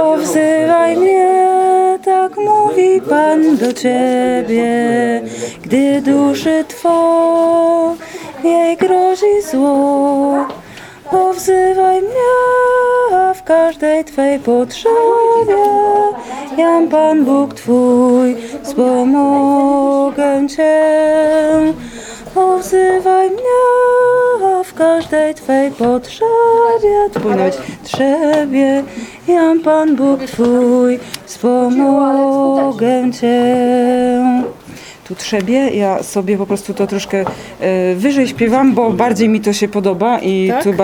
O, wzywaj mnie, tak mówi Pan do Ciebie, gdy duszy Twą jej grozi zło. O, wzywaj mnie w każdej Twej potrzebie, jam Pan Bóg Twój, wspomogę Cię. O, wzywaj mnie w każdej Twej potrzebie, być trzebie, jam Pan Bóg Twój, wspomogę Cię. Tu trzebie, ja sobie po prostu to troszkę e, wyżej śpiewam, bo bardziej mi to się podoba i Tak? tu bardziej